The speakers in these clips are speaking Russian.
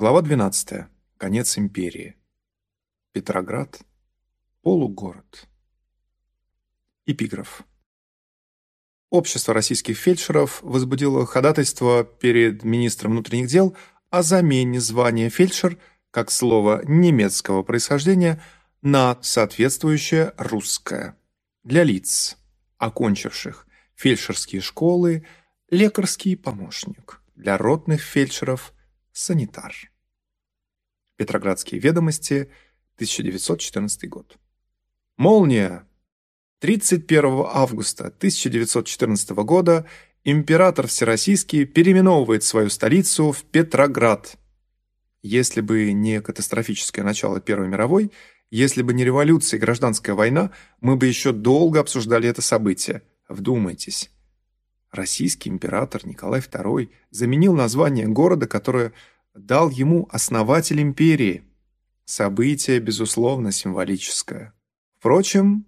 Глава 12. Конец империи. Петроград. Полугород. Эпиграф. Общество российских фельдшеров возбудило ходатайство перед министром внутренних дел о замене звания фельдшер как слова немецкого происхождения на соответствующее русское для лиц, окончивших фельдшерские школы, лекарский помощник, для ротных фельдшеров – санитар. Петроградские ведомости, 1914 год. Молния! 31 августа 1914 года император Всероссийский переименовывает свою столицу в Петроград. Если бы не катастрофическое начало Первой мировой, если бы не революция и гражданская война, мы бы еще долго обсуждали это событие. Вдумайтесь. Российский император Николай II заменил название города, которое дал ему основатель империи. Событие, безусловно, символическое. Впрочем,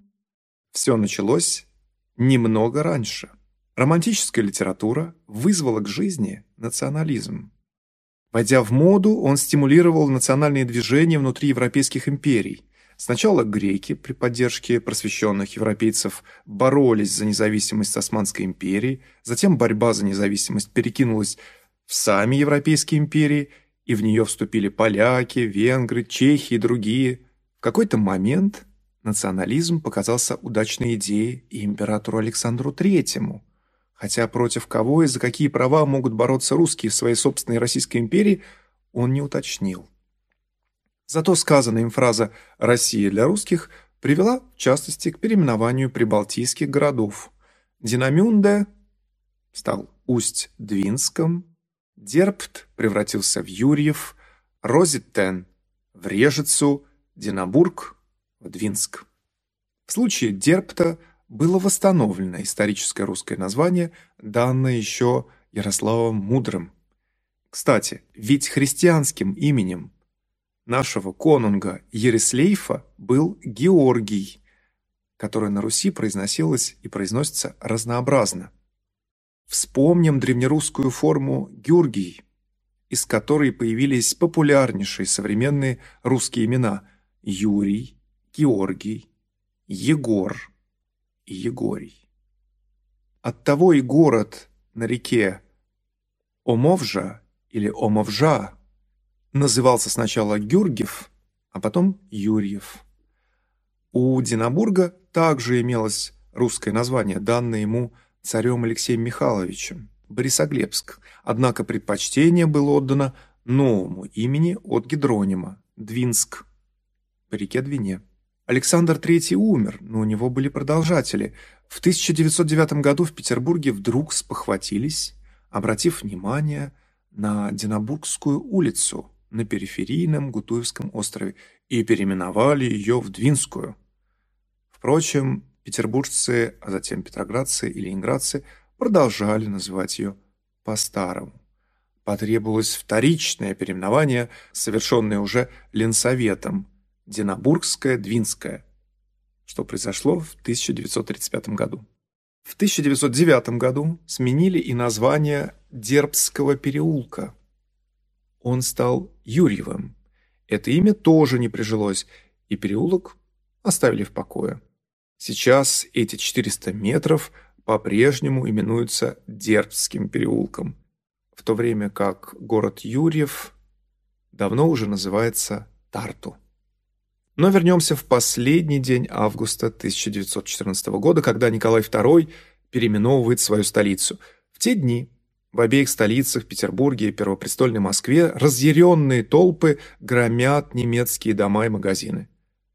все началось немного раньше. Романтическая литература вызвала к жизни национализм. Войдя в моду, он стимулировал национальные движения внутри европейских империй. Сначала греки при поддержке просвещенных европейцев боролись за независимость Османской империи, затем борьба за независимость перекинулась в сами европейские империи, и в нее вступили поляки, венгры, чехи и другие. В какой-то момент национализм показался удачной идеей и императору Александру Третьему. Хотя против кого и за какие права могут бороться русские в своей собственной Российской империи, он не уточнил. Зато сказанная им фраза «Россия для русских» привела, в частности, к переименованию прибалтийских городов. Динамюнде стал Усть-Двинском, Дерпт превратился в Юрьев, Розиттен – в Режицу, Динабург в Двинск. В случае Дерпта было восстановлено историческое русское название, данное еще Ярославом Мудрым. Кстати, ведь христианским именем нашего конунга Ерислейфа был Георгий, которое на Руси произносилось и произносится разнообразно. Вспомним древнерусскую форму «Гюргий», из которой появились популярнейшие современные русские имена Юрий, Георгий, Егор и Егорий. Оттого и город на реке Омовжа или Омовжа назывался сначала Гюргев, а потом Юрьев. У Динабурга также имелось русское название, данное ему царем Алексеем Михайловичем – Борисоглебск, однако предпочтение было отдано новому имени от гидронима – Двинск, по реке Двине. Александр III умер, но у него были продолжатели. В 1909 году в Петербурге вдруг спохватились, обратив внимание на Динабургскую улицу на периферийном Гутуевском острове и переименовали ее в Двинскую. Впрочем, петербуржцы, а затем петроградцы и ленинградцы продолжали называть ее по-старому. Потребовалось вторичное переименование, совершенное уже Ленсоветом – Динабургская, Двинская, что произошло в 1935 году. В 1909 году сменили и название Дербского переулка. Он стал Юрьевым. Это имя тоже не прижилось, и переулок оставили в покое. Сейчас эти 400 метров по-прежнему именуются Дербским переулком, в то время как город Юрьев давно уже называется Тарту. Но вернемся в последний день августа 1914 года, когда Николай II переименовывает свою столицу. В те дни в обеих столицах, Петербурге и Первопрестольной Москве, разъяренные толпы громят немецкие дома и магазины.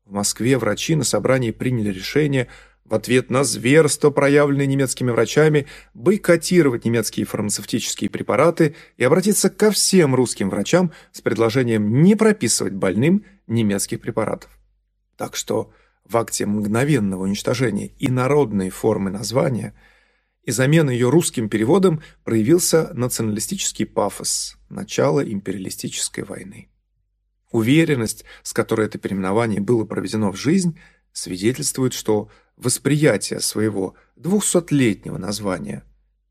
В Москве врачи на собрании приняли решение в ответ на зверство, проявленное немецкими врачами, бойкотировать немецкие фармацевтические препараты и обратиться ко всем русским врачам с предложением не прописывать больным немецких препаратов. Так что в акте мгновенного уничтожения инородной формы названия и замены ее русским переводом проявился националистический пафос начала империалистической войны. Уверенность, с которой это переименование было проведено в жизнь, свидетельствует, что восприятие своего двухсотлетнего названия,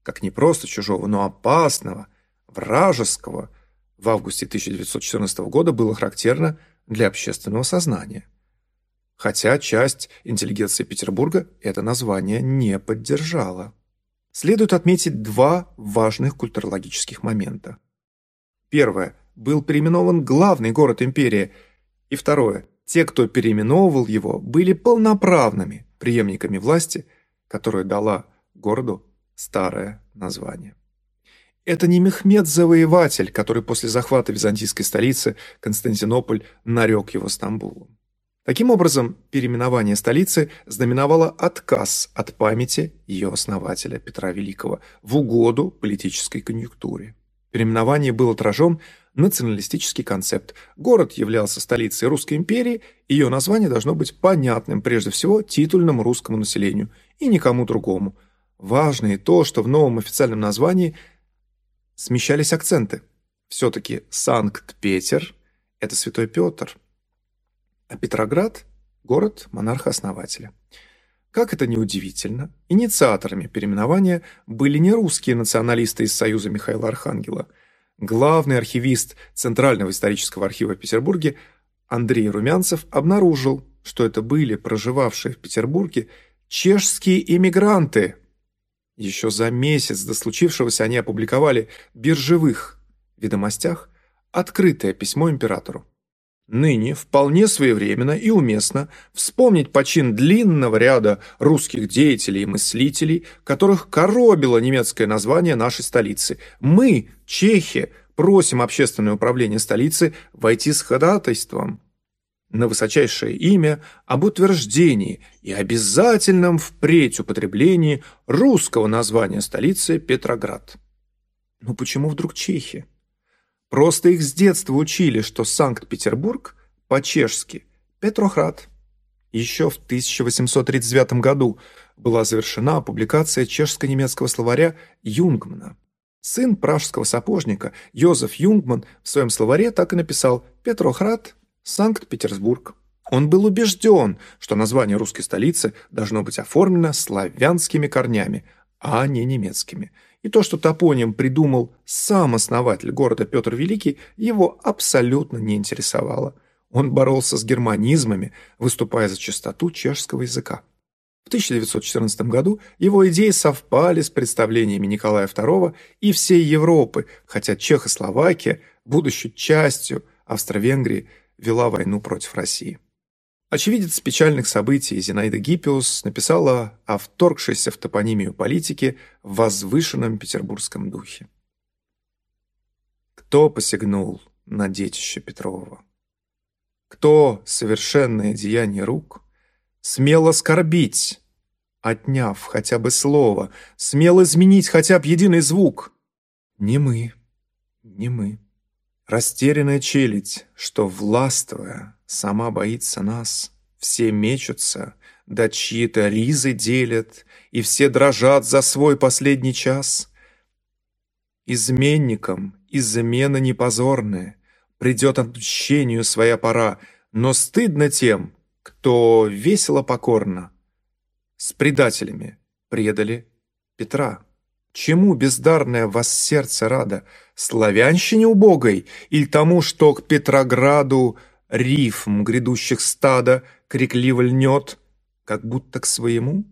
как не просто чужого, но опасного, вражеского – в августе 1914 года было характерно для общественного сознания. Хотя часть интеллигенции Петербурга это название не поддержала. Следует отметить два важных культурологических момента. Первое. Был переименован главный город империи. И второе. Те, кто переименовывал его, были полноправными преемниками власти, которая дала городу старое название. Это не Мехмед-завоеватель, который после захвата византийской столицы Константинополь нарек его Стамбулом. Таким образом, переименование столицы знаменовало отказ от памяти ее основателя Петра Великого в угоду политической конъюнктуре. Переименование был отражен националистический концепт. Город являлся столицей Русской империи, ее название должно быть понятным прежде всего титульному русскому населению и никому другому. Важно и то, что в новом официальном названии смещались акценты. Все-таки Санкт-Петер – это Святой Петр – а Петроград – город монарха-основателя. Как это ни удивительно, инициаторами переименования были не русские националисты из Союза Михаила Архангела. Главный архивист Центрального исторического архива в Петербурге Андрей Румянцев обнаружил, что это были проживавшие в Петербурге чешские иммигранты. Еще за месяц до случившегося они опубликовали в биржевых ведомостях открытое письмо императору. Ныне вполне своевременно и уместно вспомнить почин длинного ряда русских деятелей и мыслителей, которых коробило немецкое название нашей столицы. Мы, чехи, просим общественное управление столицы войти с ходатайством на высочайшее имя об утверждении и обязательном впредь употреблении русского названия столицы Петроград. Но почему вдруг чехи? Просто их с детства учили, что Санкт-Петербург по-чешски Петрохрад. Еще в 1839 году была завершена публикация чешско-немецкого словаря Юнгмана. Сын пражского сапожника Йозеф Юнгман в своем словаре так и написал «Петрохрад, Санкт-Петербург». Он был убежден, что название русской столицы должно быть оформлено славянскими корнями, а не немецкими – и то, что топоним придумал сам основатель города Петр Великий, его абсолютно не интересовало. Он боролся с германизмами, выступая за чистоту чешского языка. В 1914 году его идеи совпали с представлениями Николая II и всей Европы, хотя Чехословакия, будучи частью Австро-Венгрии, вела войну против России. Очевидец печальных событий Зинаида Гиппиус написала о вторгшейся в топонимию политике в возвышенном петербургском духе. Кто посягнул на детище Петрова? Кто совершенное деяние рук смело скорбить, отняв хотя бы слово, смел изменить хотя бы единый звук? Не мы, не мы. Растерянная челядь, что, властвуя, сама боится нас. Все мечутся, да чьи-то ризы делят, и все дрожат за свой последний час. Изменникам измена непозорная, придет отмщению своя пора, но стыдно тем, кто весело покорно с предателями предали Петра. Чему бездарное вас сердце рада? Славянщине убогой или тому, что к Петрограду рифм грядущих стада крикливо льнет, как будто к своему?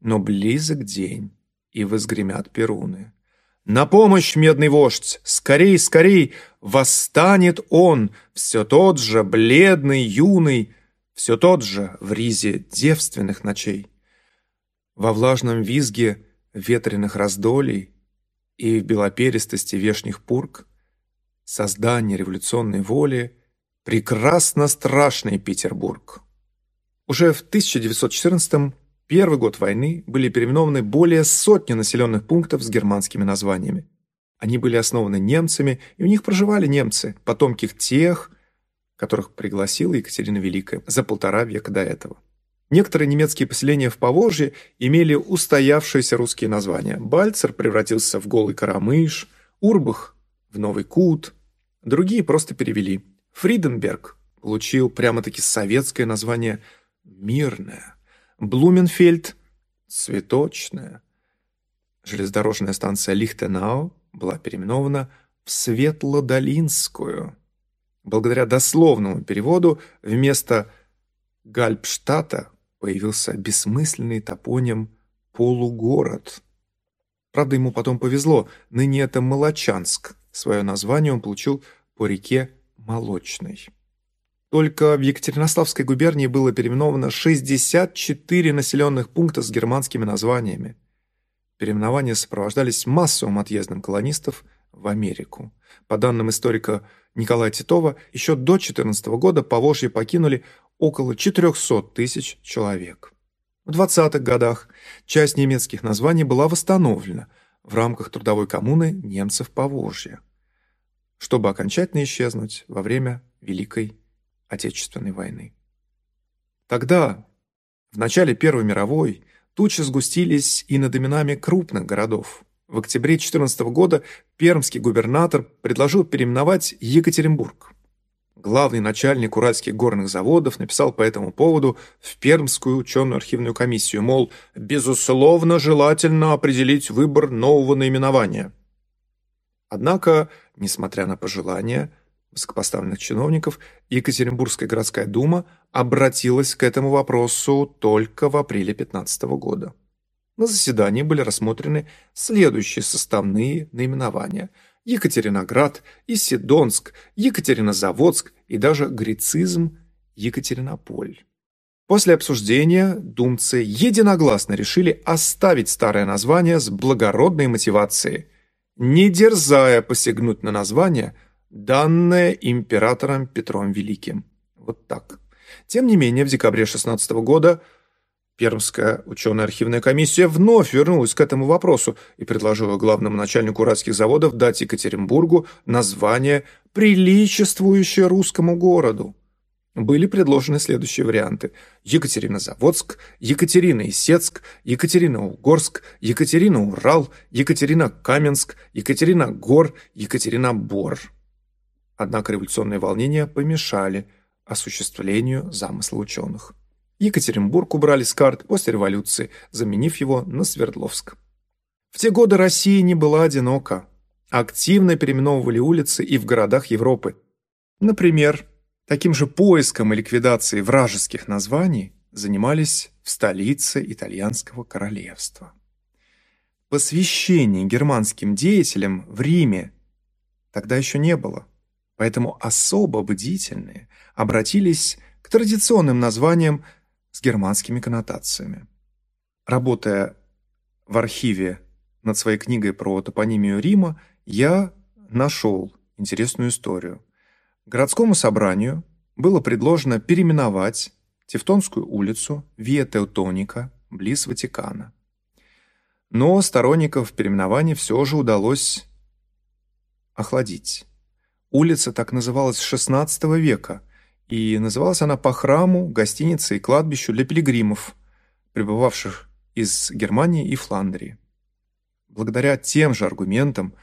Но близок день, и возгремят перуны. На помощь, медный вождь! Скорей, скорей! Восстанет он, все тот же, бледный, юный, все тот же в ризе девственных ночей. Во влажном визге ветреных раздолей и в белоперистости вешних пург, создание революционной воли, прекрасно страшный Петербург. Уже в 1914 первый год войны были переименованы более сотни населенных пунктов с германскими названиями. Они были основаны немцами, и у них проживали немцы, потомки тех, которых пригласила Екатерина Великая за полтора века до этого. Некоторые немецкие поселения в Поволжье имели устоявшиеся русские названия. Бальцер превратился в Голый Карамыш, Урбах – в Новый Кут. Другие просто перевели. Фриденберг получил прямо-таки советское название «Мирное». Блуменфельд – «Цветочное». Железнодорожная станция Лихтенау была переименована в Светлодолинскую. Благодаря дословному переводу вместо Гальпштата появился бессмысленный топоним «полугород». Правда, ему потом повезло, ныне это Молочанск. Свое название он получил по реке Молочной. Только в Екатеринославской губернии было переименовано 64 населенных пункта с германскими названиями. Переименования сопровождались массовым отъездом колонистов в Америку. По данным историка Николая Титова, еще до 14 года Поволжье покинули около 400 тысяч человек. В 20-х годах часть немецких названий была восстановлена в рамках трудовой коммуны немцев Поволжья, чтобы окончательно исчезнуть во время Великой Отечественной войны. Тогда, в начале Первой мировой, тучи сгустились и над именами крупных городов. В октябре 14 года пермский губернатор предложил переименовать Екатеринбург. Главный начальник уральских горных заводов написал по этому поводу в Пермскую ученую архивную комиссию, мол, безусловно, желательно определить выбор нового наименования. Однако, несмотря на пожелания, высокопоставленных чиновников, Екатеринбургская городская дума обратилась к этому вопросу только в апреле 15 года. На заседании были рассмотрены следующие составные наименования – Екатериноград, Исидонск, Екатеринозаводск и даже грецизм Екатеринополь. После обсуждения думцы единогласно решили оставить старое название с благородной мотивацией, не дерзая посягнуть на название – данное императором Петром Великим. Вот так. Тем не менее, в декабре 16 года Пермская ученая архивная комиссия вновь вернулась к этому вопросу и предложила главному начальнику уральских заводов дать Екатеринбургу название, приличествующее русскому городу. Были предложены следующие варианты. Екатеринозаводск, Екатерина-Исецк, Екатерина-Угорск, Екатерина-Урал, Екатерина-Каменск, Екатерина-Гор, Екатерина-Бор. Однако революционные волнения помешали осуществлению замысла ученых. Екатеринбург убрали с карт после революции, заменив его на Свердловск. В те годы Россия не была одинока. Активно переименовывали улицы и в городах Европы. Например, таким же поиском и ликвидацией вражеских названий занимались в столице итальянского королевства. Посвящения германским деятелям в Риме тогда еще не было. Поэтому особо бдительные обратились к традиционным названиям с германскими коннотациями. Работая в архиве над своей книгой про топонимию Рима, я нашел интересную историю. Городскому собранию было предложено переименовать Тевтонскую улицу Виа Теутоника, близ Ватикана. Но сторонников переименования все же удалось охладить. Улица так называлась с XVI века, и называлась она по храму, гостинице и кладбищу для пилигримов, прибывавших из Германии и Фландрии. Благодаря тем же аргументам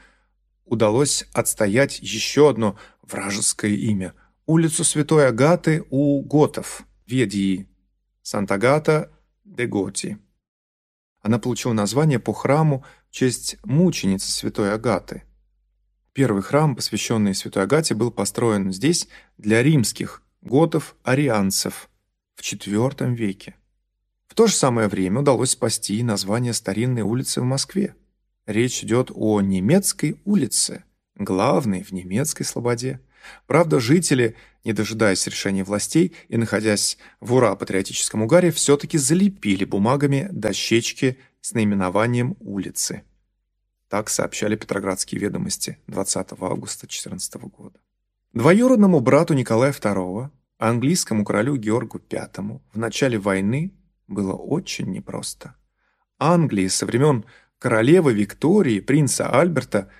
удалось отстоять еще одно вражеское имя – улицу Святой Агаты у готов, Ведии, Санта-Гата де Готи. Она получила название по храму в честь мученицы Святой Агаты – Первый храм, посвященный Святой Агате, был построен здесь для римских готов-арианцев в IV веке. В то же самое время удалось спасти название старинной улицы в Москве. Речь идет о немецкой улице, главной в немецкой слободе. Правда, жители, не дожидаясь решения властей и находясь в ура-патриотическом угаре, все-таки залепили бумагами дощечки с наименованием улицы. Так сообщали Петроградские ведомости 20 августа 2014 года. Двоюродному брату Николая II, английскому королю Георгу V, в начале войны было очень непросто. Англии со времен королевы Виктории, принца Альберта,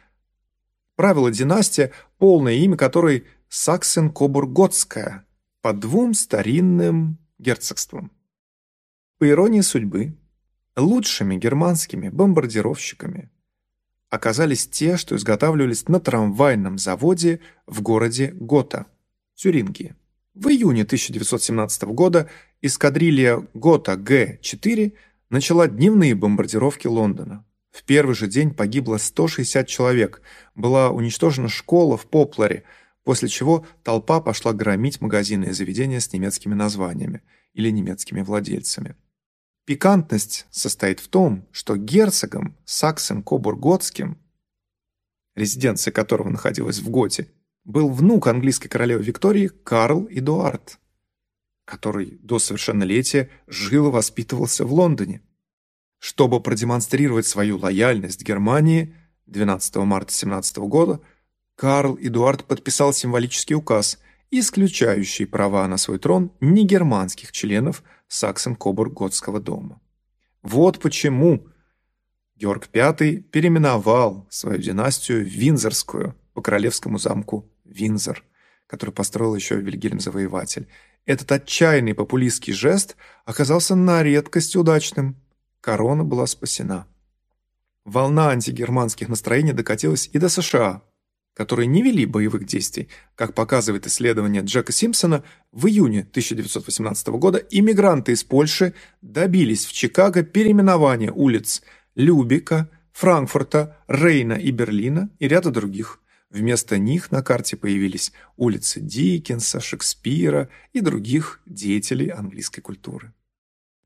правила династия, полное имя которой Саксен-Кобурготская, по двум старинным герцогствам. По иронии судьбы, лучшими германскими бомбардировщиками оказались те, что изготавливались на трамвайном заводе в городе Гота, Тюрингии. В июне 1917 года эскадрилья Гота Г-4 начала дневные бомбардировки Лондона. В первый же день погибло 160 человек, была уничтожена школа в Попларе, после чего толпа пошла громить магазины и заведения с немецкими названиями или немецкими владельцами. Пикантность состоит в том, что герцогом Саксен-Кобурготским, резиденция которого находилась в Готе, был внук английской королевы Виктории Карл Эдуард, который до совершеннолетия жил и воспитывался в Лондоне. Чтобы продемонстрировать свою лояльность Германии 12 марта 17 года, Карл Эдуард подписал символический указ, исключающий права на свой трон негерманских членов Саксен-Кобург-Готского дома. Вот почему Георг V переименовал свою династию Винзорскую по королевскому замку Винзор, который построил еще Вильгельм Завоеватель. Этот отчаянный популистский жест оказался на редкость удачным. Корона была спасена. Волна антигерманских настроений докатилась и до США, которые не вели боевых действий. Как показывает исследование Джека Симпсона, в июне 1918 года иммигранты из Польши добились в Чикаго переименования улиц Любика, Франкфурта, Рейна и Берлина и ряда других. Вместо них на карте появились улицы Диккенса, Шекспира и других деятелей английской культуры.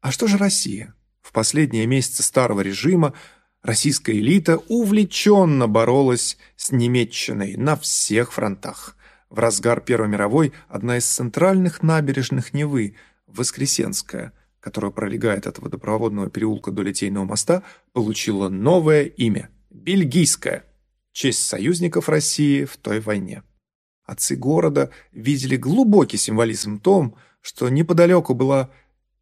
А что же Россия? В последние месяцы старого режима российская элита увлеченно боролась с немецчиной на всех фронтах. В разгар Первой мировой одна из центральных набережных Невы, Воскресенская, которая пролегает от водопроводного переулка до Литейного моста, получила новое имя – Бельгийская, честь союзников России в той войне. Отцы города видели глубокий символизм в том, что неподалеку была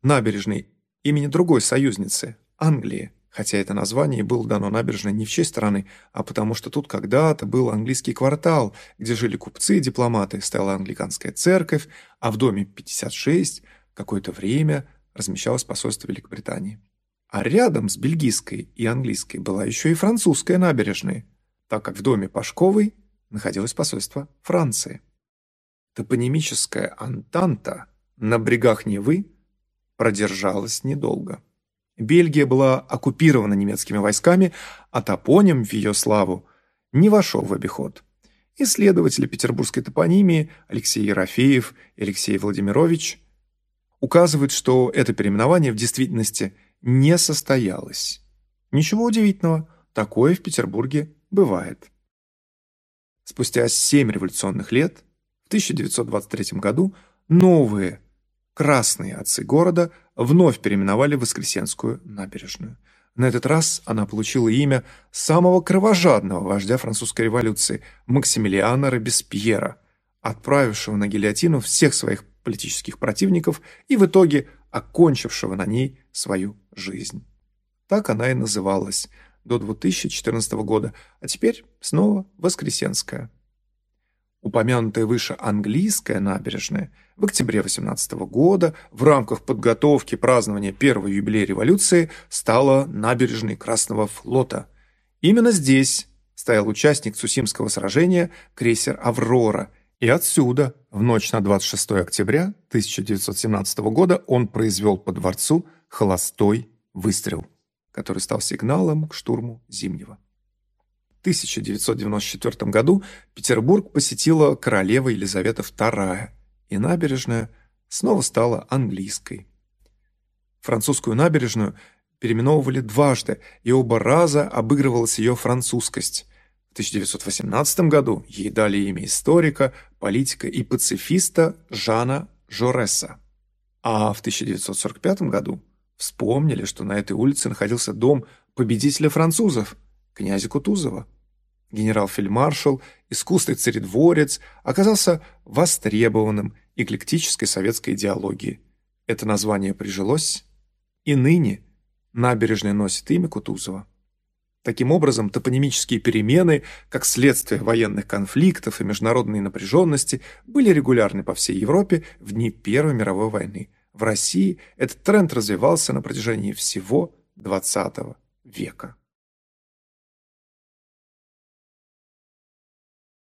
набережной имени другой союзницы – Англии, хотя это название было дано набережной не в честь страны, а потому что тут когда-то был английский квартал, где жили купцы и дипломаты, стояла англиканская церковь, а в доме 56 какое-то время размещалось посольство Великобритании. А рядом с бельгийской и английской была еще и французская набережная, так как в доме Пашковой находилось посольство Франции. Топонимическая антанта на брегах Невы продержалась недолго. Бельгия была оккупирована немецкими войсками, а топоним в ее славу не вошел в обиход. Исследователи петербургской топонимии Алексей Ерофеев и Алексей Владимирович указывают, что это переименование в действительности не состоялось. Ничего удивительного, такое в Петербурге бывает. Спустя семь революционных лет, в 1923 году, новые красные отцы города вновь переименовали Воскресенскую набережную. На этот раз она получила имя самого кровожадного вождя французской революции Максимилиана Робеспьера, отправившего на гильотину всех своих политических противников и в итоге окончившего на ней свою жизнь. Так она и называлась до 2014 года, а теперь снова Воскресенская. Упомянутая выше английская набережная в октябре 18 года в рамках подготовки празднования первого юбилея революции стала набережной Красного флота. Именно здесь стоял участник Цусимского сражения крейсер «Аврора», и отсюда, в ночь на 26 октября 1917 года, он произвел по дворцу холостой выстрел, который стал сигналом к штурму Зимнего. 1994 году Петербург посетила королева Елизавета II, и набережная снова стала английской. Французскую набережную переименовывали дважды, и оба раза обыгрывалась ее французскость. В 1918 году ей дали имя историка, политика и пацифиста Жана Жореса. А в 1945 году вспомнили, что на этой улице находился дом победителя французов, князя Кутузова генерал-фельдмаршал, искусный царедворец, оказался востребованным эклектической советской идеологии. Это название прижилось, и ныне набережная носит имя Кутузова. Таким образом, топонимические перемены, как следствие военных конфликтов и международной напряженности, были регулярны по всей Европе в дни Первой мировой войны. В России этот тренд развивался на протяжении всего XX века.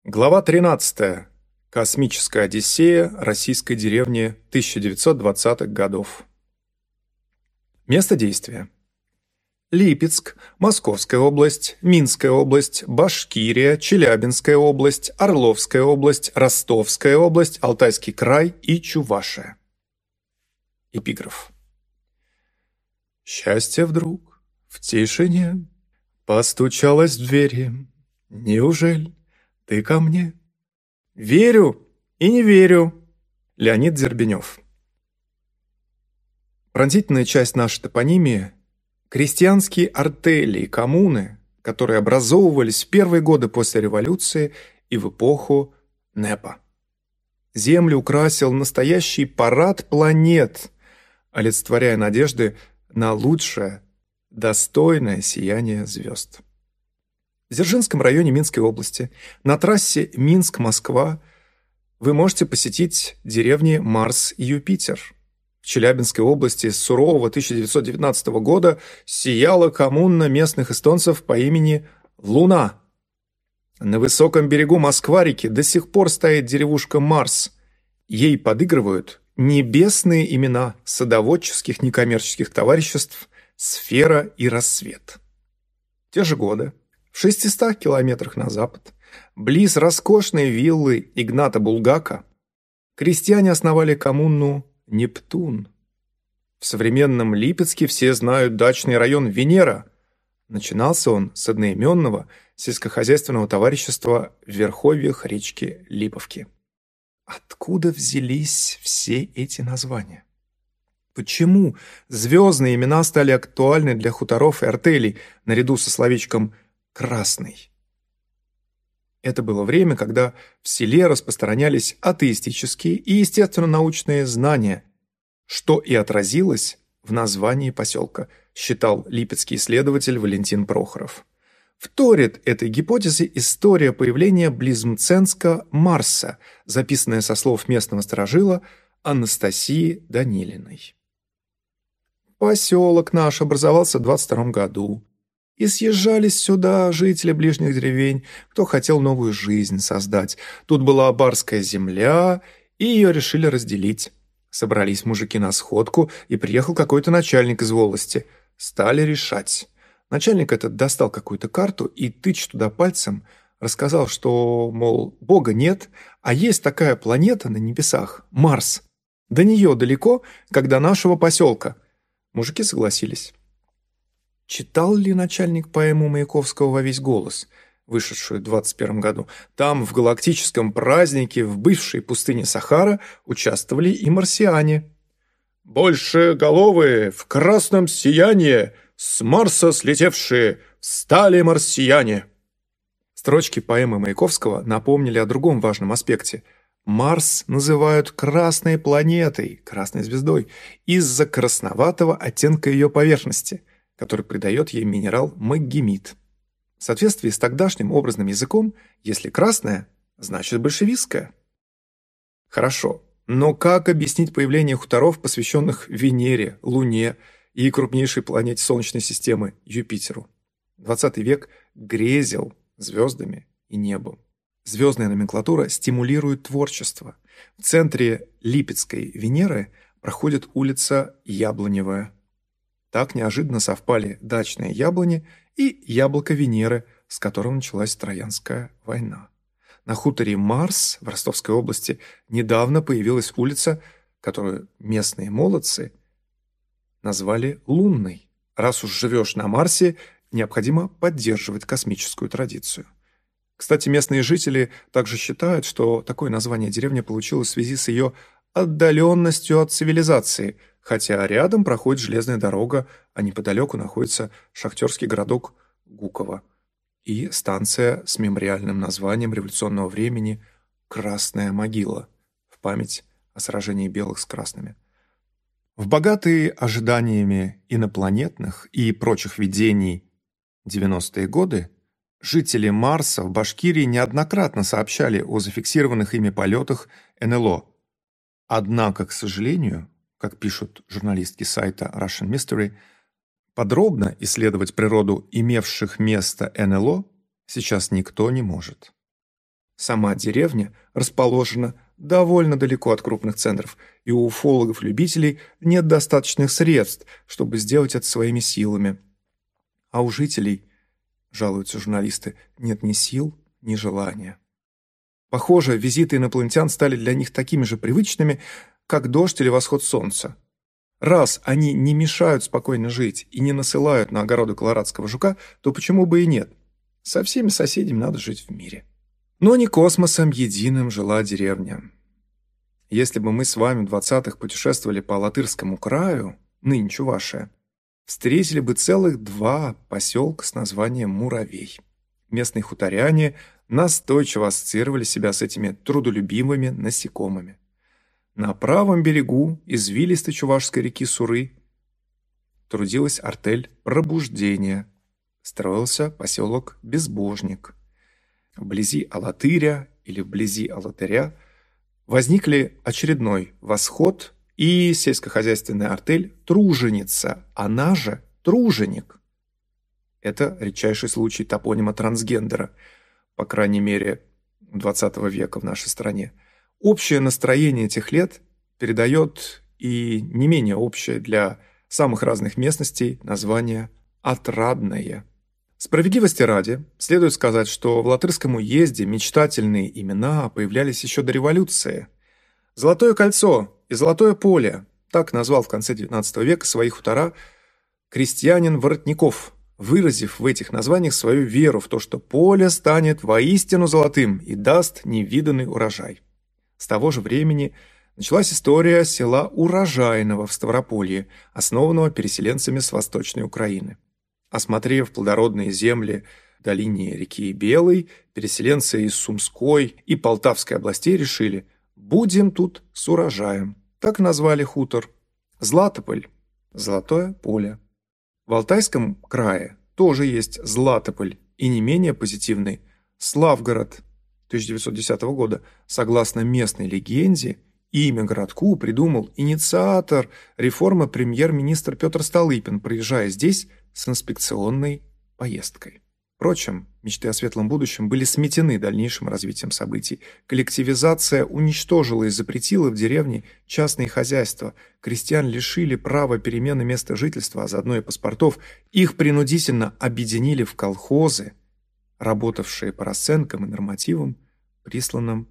Глава 13. Космическая Одиссея российской деревни 1920-х годов. Место действия. Липецк, Московская область, Минская область, Башкирия, Челябинская область, Орловская область, Ростовская область, Алтайский край и Чувашия. Эпиграф. Счастье вдруг в тишине постучалось в двери. Неужели ты ко мне? Верю и не верю. Леонид Дербенев. Пронзительная часть нашей топонимии – крестьянские артели и коммуны, которые образовывались в первые годы после революции и в эпоху НЭПа. Землю украсил настоящий парад планет, олицетворяя надежды на лучшее, достойное сияние звезд. В Дзержинском районе Минской области, на трассе Минск-Москва, вы можете посетить деревни Марс и Юпитер – в Челябинской области с сурового 1919 года сияла коммуна местных эстонцев по имени Луна. На высоком берегу Москварики до сих пор стоит деревушка Марс. Ей подыгрывают небесные имена садоводческих некоммерческих товариществ «Сфера» и «Рассвет». В те же годы, в 600 километрах на запад, близ роскошной виллы Игната Булгака, крестьяне основали коммуну Нептун. В современном Липецке все знают дачный район Венера. Начинался он с одноименного сельскохозяйственного товарищества в верховьях речки Липовки. Откуда взялись все эти названия? Почему звездные имена стали актуальны для хуторов и артелей наряду со словечком «красный»? Это было время, когда в селе распространялись атеистические и естественно-научные знания, что и отразилось в названии поселка, считал липецкий исследователь Валентин Прохоров. Вторит этой гипотезе история появления Близмценска Марса, записанная со слов местного сторожила Анастасии Данилиной. Поселок наш образовался в 22 году. И съезжались сюда жители ближних деревень, кто хотел новую жизнь создать. Тут была барская земля, и ее решили разделить. Собрались мужики на сходку, и приехал какой-то начальник из волости. Стали решать. Начальник этот достал какую-то карту и, тычь туда пальцем, рассказал, что, мол, Бога нет, а есть такая планета на небесах – Марс. До нее далеко, как до нашего поселка. Мужики согласились. Читал ли начальник поэму Маяковского во весь голос, вышедшую в 21 году? Там, в галактическом празднике, в бывшей пустыне Сахара, участвовали и марсиане. «Больше головы в красном сиянии, с Марса слетевшие, стали марсиане!» Строчки поэмы Маяковского напомнили о другом важном аспекте. Марс называют красной планетой, красной звездой, из-за красноватого оттенка ее поверхности – который придает ей минерал магемит. В соответствии с тогдашним образным языком, если красное, значит большевистское. Хорошо, но как объяснить появление хуторов, посвященных Венере, Луне и крупнейшей планете Солнечной системы Юпитеру? 20 век грезил звездами и небом. Звездная номенклатура стимулирует творчество. В центре Липецкой Венеры проходит улица Яблоневая. Так неожиданно совпали дачные яблони и яблоко Венеры, с которым началась Троянская война. На хуторе Марс в Ростовской области недавно появилась улица, которую местные молодцы назвали Лунной. Раз уж живешь на Марсе, необходимо поддерживать космическую традицию. Кстати, местные жители также считают, что такое название деревни получилось в связи с ее отдаленностью от цивилизации – хотя рядом проходит железная дорога, а неподалеку находится шахтерский городок Гуково и станция с мемориальным названием революционного времени «Красная могила» в память о сражении белых с красными. В богатые ожиданиями инопланетных и прочих видений 90-е годы жители Марса в Башкирии неоднократно сообщали о зафиксированных ими полетах НЛО. Однако, к сожалению, как пишут журналистки сайта Russian Mystery, подробно исследовать природу имевших место НЛО сейчас никто не может. Сама деревня расположена довольно далеко от крупных центров, и у уфологов-любителей нет достаточных средств, чтобы сделать это своими силами. а у жителей, жалуются журналисты, нет ни сил, ни желания. Похоже, визиты инопланетян стали для них такими же привычными, как дождь или восход солнца. Раз они не мешают спокойно жить и не насылают на огороды колорадского жука, то почему бы и нет? Со всеми соседями надо жить в мире. Но не космосом единым жила деревня. Если бы мы с вами в 20-х путешествовали по Алатырскому краю, ныне Чувашия, встретили бы целых два поселка с названием Муравей. Местные хуторяне настойчиво ассоциировали себя с этими трудолюбивыми насекомыми. На правом берегу извилистой Чувашской реки Суры трудилась артель «Пробуждение», строился поселок Безбожник. Вблизи Алатыря или вблизи Алатыря возникли очередной восход и сельскохозяйственная артель «Труженица», она же «Труженик». Это редчайший случай топонима трансгендера, по крайней мере, 20 века в нашей стране. Общее настроение этих лет передает и не менее общее для самых разных местностей название «отрадное». Справедливости ради, следует сказать, что в Латырском уезде мечтательные имена появлялись еще до революции. «Золотое кольцо» и «Золотое поле» – так назвал в конце XIX века свои хутора крестьянин Воротников, выразив в этих названиях свою веру в то, что поле станет воистину золотым и даст невиданный урожай. С того же времени началась история села Урожайного в Ставрополье, основанного переселенцами с Восточной Украины. Осмотрев плодородные земли долине реки Белой, переселенцы из Сумской и Полтавской областей решили «будем тут с урожаем». Так назвали хутор. Златополь – Золотое поле. В Алтайском крае тоже есть Златополь и не менее позитивный Славгород 1910 года. Согласно местной легенде, имя городку придумал инициатор реформы премьер-министр Петр Столыпин, проезжая здесь с инспекционной поездкой. Впрочем, мечты о светлом будущем были сметены дальнейшим развитием событий. Коллективизация уничтожила и запретила в деревне частные хозяйства. Крестьян лишили права перемены места жительства, а заодно и паспортов. Их принудительно объединили в колхозы, работавшие по расценкам и нормативам, присланным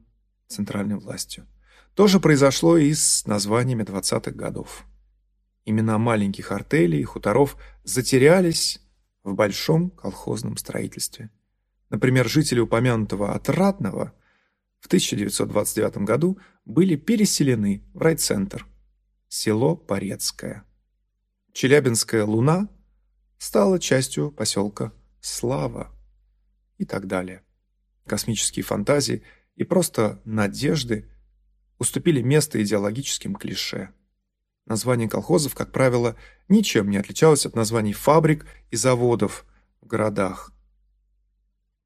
центральной властью. То же произошло и с названиями 20-х годов. Имена маленьких артелей и хуторов затерялись в большом колхозном строительстве. Например, жители упомянутого Отрадного в 1929 году были переселены в райцентр, село Порецкое. Челябинская луна стала частью поселка Слава и так далее. Космические фантазии и просто надежды уступили место идеологическим клише – Название колхозов, как правило, ничем не отличалось от названий фабрик и заводов в городах.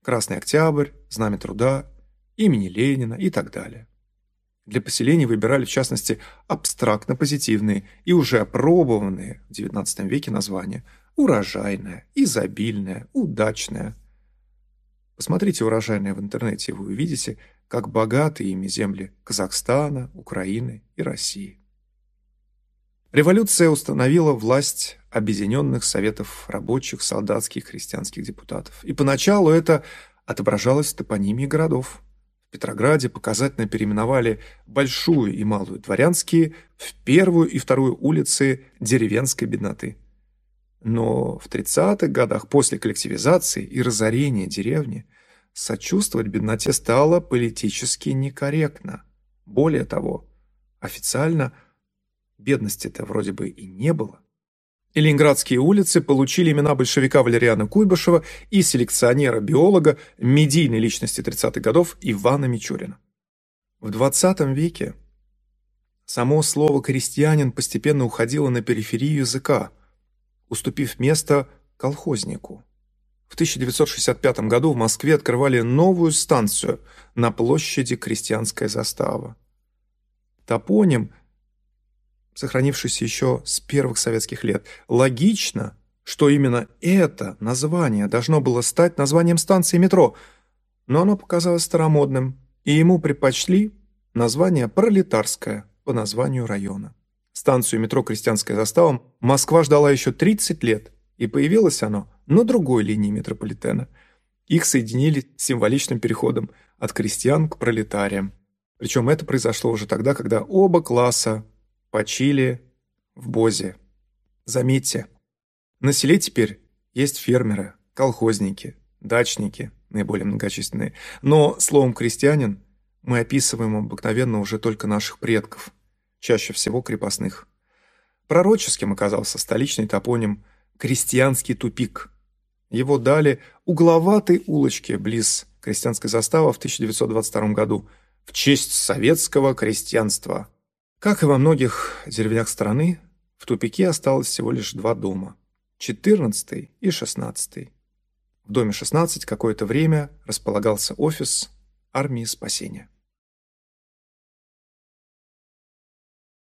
Красный Октябрь, Знамя труда, имени Ленина и так далее. Для поселений выбирали, в частности, абстрактно-позитивные и уже опробованные в XIX веке названия урожайное, изобильное, удачное. Посмотрите урожайное в интернете, вы увидите, как богаты ими земли Казахстана, Украины и России. Революция установила власть объединенных советов рабочих, солдатских, христианских депутатов. И поначалу это отображалось в топонимии городов. В Петрограде показательно переименовали Большую и Малую Дворянские в Первую и Вторую улицы деревенской бедноты. Но в 30-х годах после коллективизации и разорения деревни сочувствовать бедноте стало политически некорректно. Более того, официально – Бедности-то вроде бы и не было. И ленинградские улицы получили имена большевика Валериана Куйбышева и селекционера-биолога, медийной личности 30-х годов Ивана Мичурина. В 20 веке само слово «крестьянин» постепенно уходило на периферию языка, уступив место колхознику. В 1965 году в Москве открывали новую станцию на площади Крестьянская застава. Топоним – сохранившийся еще с первых советских лет. Логично, что именно это название должно было стать названием станции метро, но оно показалось старомодным, и ему предпочли название «Пролетарское» по названию района. Станцию метро «Крестьянская застава» Москва ждала еще 30 лет, и появилось оно но другой линии метрополитена. Их соединили символичным переходом от крестьян к пролетариям. Причем это произошло уже тогда, когда оба класса почили в Бозе. Заметьте, на селе теперь есть фермеры, колхозники, дачники, наиболее многочисленные. Но словом «крестьянин» мы описываем обыкновенно уже только наших предков, чаще всего крепостных. Пророческим оказался столичный топоним «крестьянский тупик». Его дали угловатой улочке близ крестьянской заставы в 1922 году в честь советского крестьянства. Как и во многих деревнях страны, в тупике осталось всего лишь два дома – 14 и 16. В доме 16 какое-то время располагался офис армии спасения.